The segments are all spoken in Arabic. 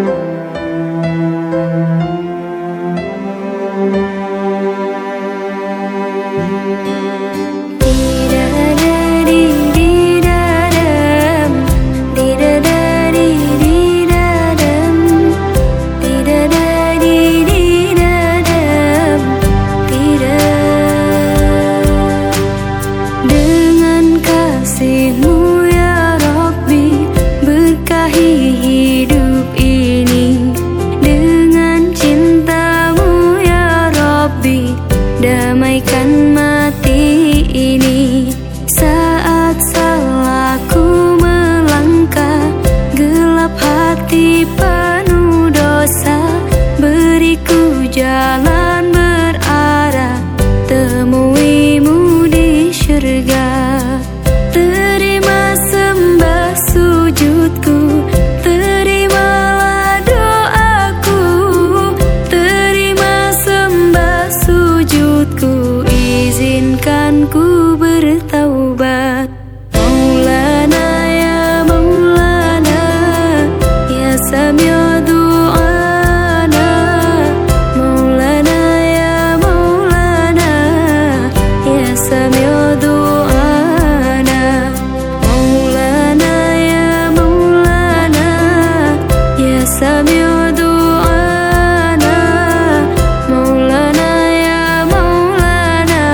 Thank you. Damaikan mati ini Saat salahku melangkah Gelap hati penuh dosa Beriku jalan سمع دعانا مولانا يا مولانا دعانا مولانا يا مولانا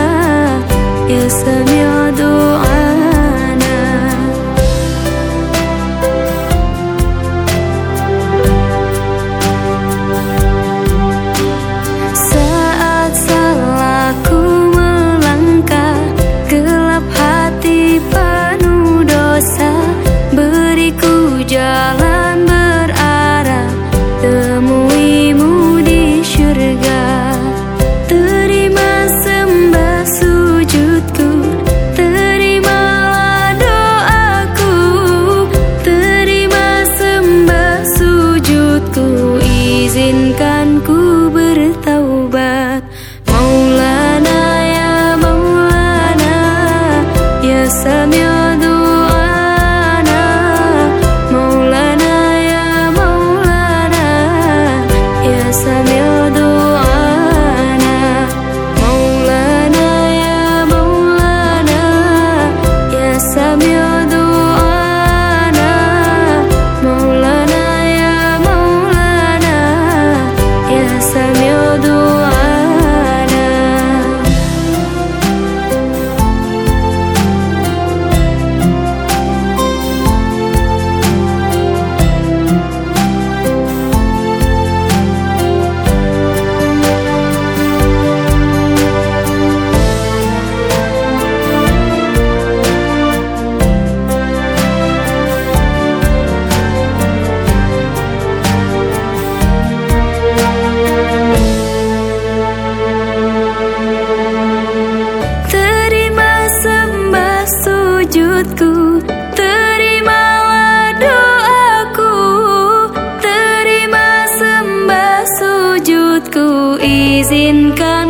Sujudku izinkan